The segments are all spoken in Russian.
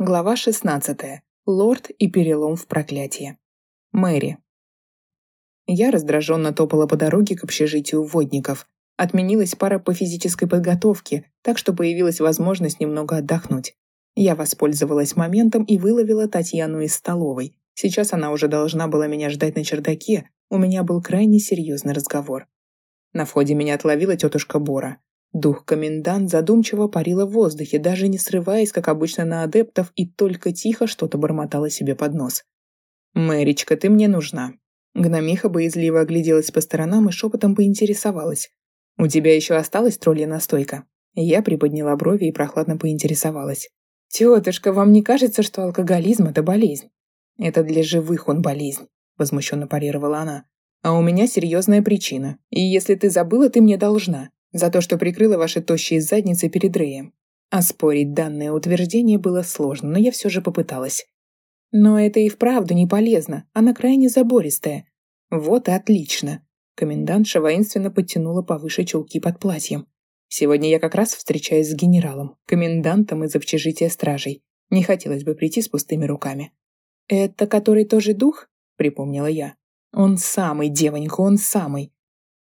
Глава 16. Лорд и перелом в проклятии. Мэри. Я раздраженно топала по дороге к общежитию водников. Отменилась пара по физической подготовке, так что появилась возможность немного отдохнуть. Я воспользовалась моментом и выловила Татьяну из столовой. Сейчас она уже должна была меня ждать на чердаке, у меня был крайне серьезный разговор. На входе меня отловила тетушка Бора. Дух-комендант задумчиво парила в воздухе, даже не срываясь, как обычно, на адептов, и только тихо что-то бормотала себе под нос. «Мэричка, ты мне нужна». Гномиха боязливо огляделась по сторонам и шепотом поинтересовалась. «У тебя еще осталась троллья настойка?» Я приподняла брови и прохладно поинтересовалась. «Тетушка, вам не кажется, что алкоголизм — это болезнь?» «Это для живых он болезнь», — возмущенно парировала она. «А у меня серьезная причина, и если ты забыла, ты мне должна за то, что прикрыла ваши тощие задницы перед Рэем. Оспорить данное утверждение было сложно, но я все же попыталась. Но это и вправду не полезно, она крайне забористая. Вот и отлично. Комендантша воинственно подтянула повыше чулки под платьем. Сегодня я как раз встречаюсь с генералом, комендантом из общежития стражей. Не хотелось бы прийти с пустыми руками. «Это который тоже дух?» — припомнила я. «Он самый, девонька, он самый.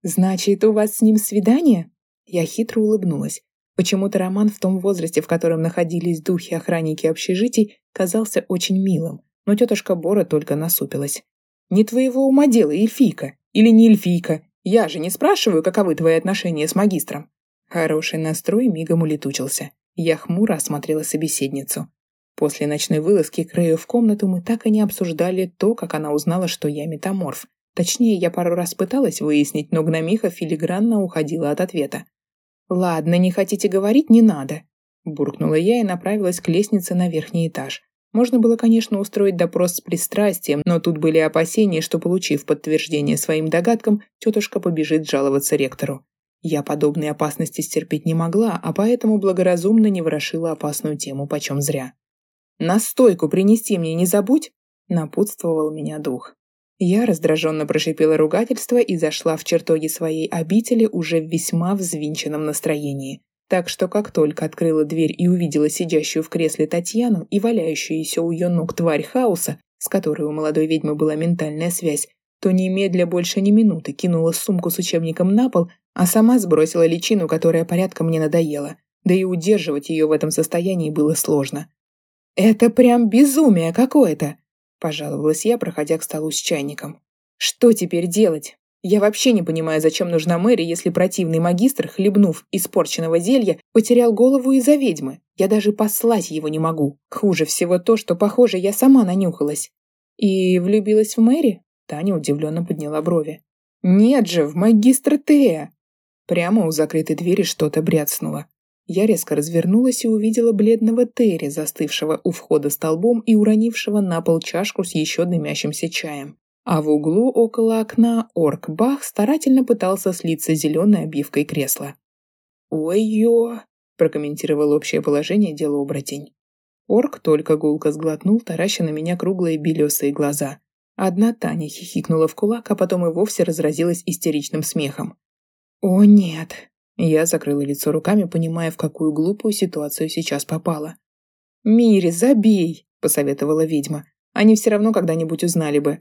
Значит, у вас с ним свидание?» Я хитро улыбнулась. Почему-то роман в том возрасте, в котором находились духи-охранники общежитий, казался очень милым, но тетушка Бора только насупилась. «Не твоего ума дело, эльфийка. Или не эльфийка. Я же не спрашиваю, каковы твои отношения с магистром». Хороший настрой мигом улетучился. Я хмуро осмотрела собеседницу. После ночной вылазки к Рэю в комнату мы так и не обсуждали то, как она узнала, что я метаморф. Точнее, я пару раз пыталась выяснить, но гномиха филигранно уходила от ответа. «Ладно, не хотите говорить, не надо», – буркнула я и направилась к лестнице на верхний этаж. Можно было, конечно, устроить допрос с пристрастием, но тут были опасения, что, получив подтверждение своим догадкам, тетушка побежит жаловаться ректору. Я подобные опасности стерпеть не могла, а поэтому благоразумно не ворошила опасную тему почем зря. «Настойку принести мне не забудь!» – напутствовал меня дух. Я раздраженно прошипела ругательство и зашла в чертоги своей обители уже в весьма взвинченном настроении. Так что как только открыла дверь и увидела сидящую в кресле Татьяну и валяющуюся у ее ног тварь хаоса, с которой у молодой ведьмы была ментальная связь, то немедля больше ни минуты кинула сумку с учебником на пол, а сама сбросила личину, которая порядком мне надоела. Да и удерживать ее в этом состоянии было сложно. «Это прям безумие какое-то!» Пожаловалась я, проходя к столу с чайником. Что теперь делать? Я вообще не понимаю, зачем нужна Мэри, если противный магистр, хлебнув испорченного зелья, потерял голову из-за ведьмы. Я даже послать его не могу. Хуже всего то, что, похоже, я сама нанюхалась. И влюбилась в Мэри? Таня удивленно подняла брови. Нет же, в магистра Тея. Прямо у закрытой двери что-то бряцнуло. Я резко развернулась и увидела бледного Терри, застывшего у входа столбом и уронившего на пол чашку с еще дымящимся чаем. А в углу около окна орк Бах старательно пытался слиться зеленой обивкой кресла. «Ой-ё!» – прокомментировал общее положение дела оборотень. Орк только гулко сглотнул, тараща на меня круглые белесые глаза. Одна Таня хихикнула в кулак, а потом и вовсе разразилась истеричным смехом. «О, нет!» Я закрыла лицо руками, понимая, в какую глупую ситуацию сейчас попала. «Мири, забей!» – посоветовала ведьма. «Они все равно когда-нибудь узнали бы».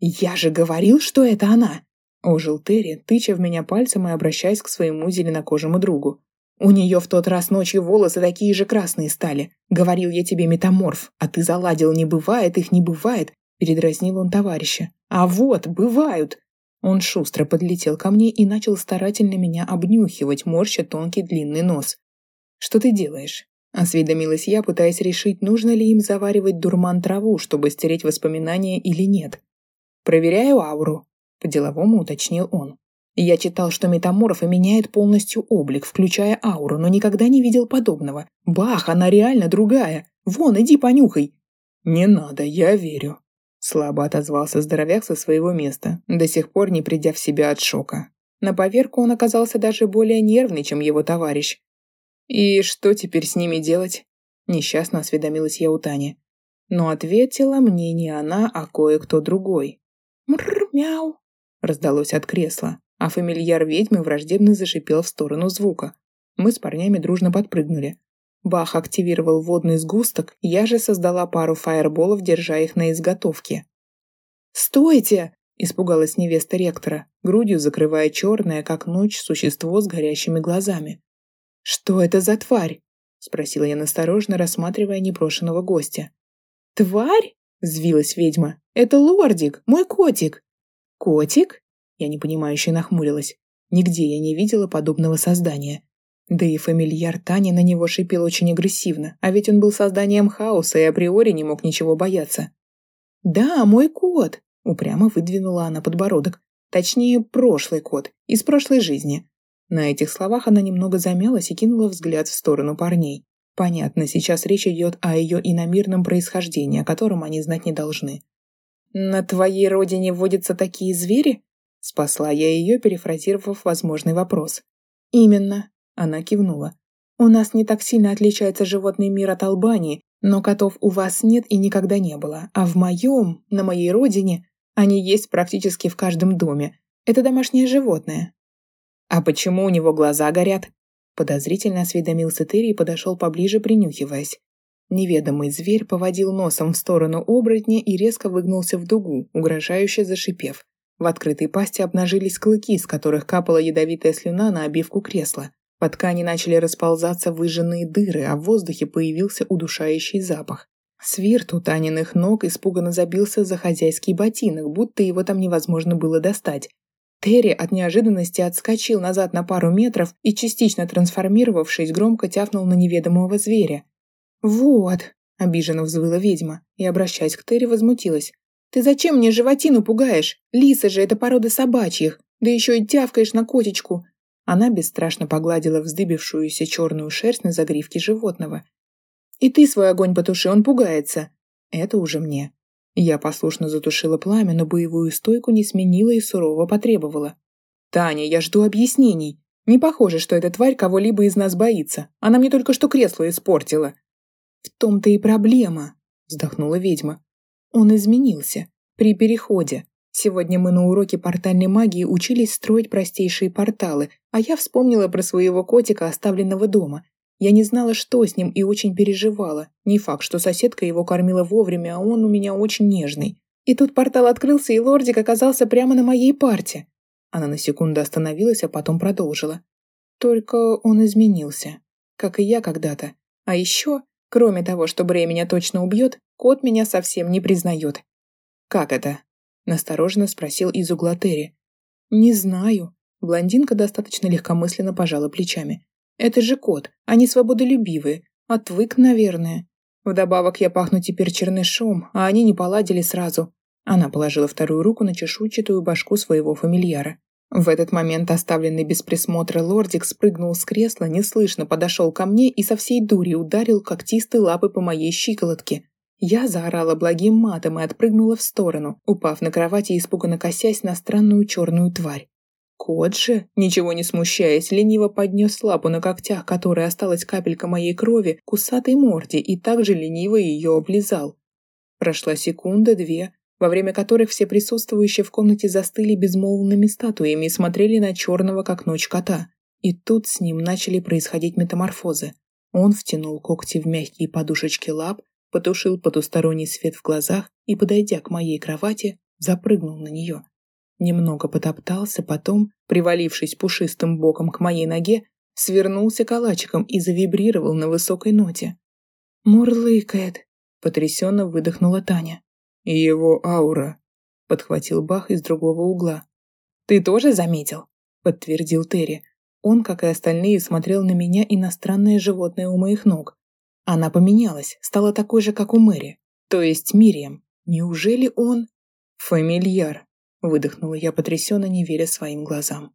«Я же говорил, что это она!» – ожил Терри, тыча в меня пальцем и обращаясь к своему зеленокожему другу. «У нее в тот раз ночью волосы такие же красные стали. Говорил я тебе метаморф, а ты заладил, не бывает, их не бывает», – передразнил он товарища. «А вот, бывают!» Он шустро подлетел ко мне и начал старательно меня обнюхивать, морща тонкий длинный нос. «Что ты делаешь?» – осведомилась я, пытаясь решить, нужно ли им заваривать дурман-траву, чтобы стереть воспоминания или нет. «Проверяю ауру», – по-деловому уточнил он. Я читал, что метаморфа меняет полностью облик, включая ауру, но никогда не видел подобного. Бах, она реально другая. Вон, иди понюхай. Не надо, я верю. Слабо отозвался здоровяк со своего места, до сих пор не придя в себя от шока. На поверку он оказался даже более нервный, чем его товарищ. «И что теперь с ними делать?» Несчастно осведомилась я у Тани. Но ответила мне не она, а кое-кто другой. «Мрр-мяу!» раздалось от кресла, а фамильяр ведьмы враждебно зашипел в сторону звука. Мы с парнями дружно подпрыгнули. Бах активировал водный сгусток, я же создала пару фаерболов, держа их на изготовке. «Стойте!» – испугалась невеста ректора, грудью закрывая черное, как ночь, существо с горящими глазами. «Что это за тварь?» – спросила я насторожно, рассматривая непрошенного гостя. «Тварь?» – взвилась ведьма. «Это лордик, мой котик!» «Котик?» – я непонимающе нахмурилась. Нигде я не видела подобного создания. Да и фамильяр Тани на него шипел очень агрессивно, а ведь он был созданием хаоса и априори не мог ничего бояться. «Да, мой кот!» – упрямо выдвинула она подбородок. Точнее, прошлый кот, из прошлой жизни. На этих словах она немного замялась и кинула взгляд в сторону парней. Понятно, сейчас речь идет о ее иномирном происхождении, о котором они знать не должны. «На твоей родине водятся такие звери?» Спасла я ее, перефразировав возможный вопрос. «Именно», — она кивнула. «У нас не так сильно отличается животный мир от Албании, но котов у вас нет и никогда не было, а в моем, на моей родине, они есть практически в каждом доме. Это домашнее животное». «А почему у него глаза горят?» Подозрительно осведомился Терри и подошел поближе, принюхиваясь. Неведомый зверь поводил носом в сторону оборотня и резко выгнулся в дугу, угрожающе зашипев. В открытой пасти обнажились клыки, из которых капала ядовитая слюна на обивку кресла. По ткани начали расползаться выжженные дыры, а в воздухе появился удушающий запах. Свирт у Таниных ног испуганно забился за хозяйский ботинок, будто его там невозможно было достать. Терри от неожиданности отскочил назад на пару метров и, частично трансформировавшись, громко тяфнул на неведомого зверя. «Вот!» – обиженно взвыла ведьма и, обращаясь к Терри, возмутилась. Ты зачем мне животину пугаешь? Лиса же это порода собачьих. Да еще и тявкаешь на котечку. Она бесстрашно погладила вздыбившуюся черную шерсть на загривке животного. И ты свой огонь потуши, он пугается. Это уже мне. Я послушно затушила пламя, но боевую стойку не сменила и сурово потребовала. «Таня, я жду объяснений. Не похоже, что эта тварь кого-либо из нас боится. Она мне только что кресло испортила». «В том-то и проблема», — вздохнула ведьма. Он изменился. При переходе. Сегодня мы на уроке портальной магии учились строить простейшие порталы, а я вспомнила про своего котика, оставленного дома. Я не знала, что с ним, и очень переживала. Не факт, что соседка его кормила вовремя, а он у меня очень нежный. И тут портал открылся, и лордик оказался прямо на моей парте. Она на секунду остановилась, а потом продолжила. Только он изменился. Как и я когда-то. А еще Кроме того, что Брей меня точно убьет, кот меня совсем не признает. «Как это?» – настороженно спросил из угла Терри. «Не знаю». Блондинка достаточно легкомысленно пожала плечами. «Это же кот, они свободолюбивые. Отвык, наверное. Вдобавок я пахну теперь чернышом, а они не поладили сразу». Она положила вторую руку на чешуйчатую башку своего фамильяра. В этот момент оставленный без присмотра лордик спрыгнул с кресла, неслышно подошел ко мне и со всей дури ударил когтистой лапой по моей щиколотке. Я заорала благим матом и отпрыгнула в сторону, упав на кровати и испуганно косясь на странную черную тварь. Кот же, ничего не смущаясь, лениво поднес лапу на когтях, которой осталась капелька моей крови, к усатой морде и также лениво ее облизал. Прошла секунда-две, во время которых все присутствующие в комнате застыли безмолвными статуями и смотрели на черного, как ночь кота. И тут с ним начали происходить метаморфозы. Он втянул когти в мягкие подушечки лап, потушил потусторонний свет в глазах и, подойдя к моей кровати, запрыгнул на нее. Немного потоптался, потом, привалившись пушистым боком к моей ноге, свернулся калачиком и завибрировал на высокой ноте. «Мурлыкает», — потрясенно выдохнула Таня. Его аура», — подхватил Бах из другого угла. «Ты тоже заметил?» — подтвердил Терри. Он, как и остальные, смотрел на меня и на странное животное у моих ног. Она поменялась, стала такой же, как у Мэри. То есть Мирием. Неужели он... «Фамильяр», — выдохнула я потрясенно, не веря своим глазам.